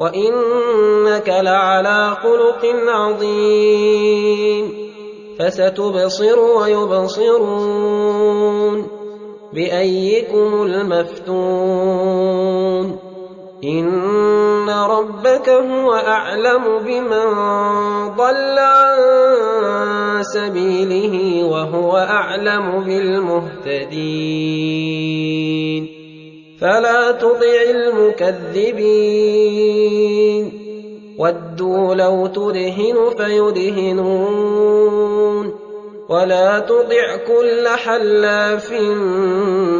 وانك لعلى خلق عظيم فستبصر ويبصرون بايكم المفتون ان ربك هو اعلم بمن ضل عن سبيله وهو اعلم بالمهتدين فلا تطع المكذبين ودوا لو تدهن فيدهنون ولا تطع كل حلاف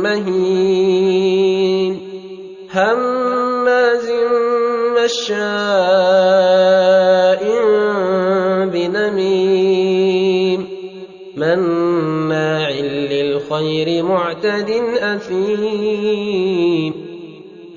مهين هماز مشاء بنميم مناع للخير معتد أثيم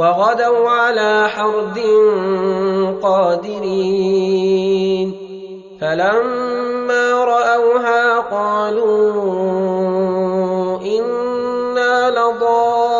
وغدوا على حرد قادرين. فلما رأوها قالوا إنا لضالون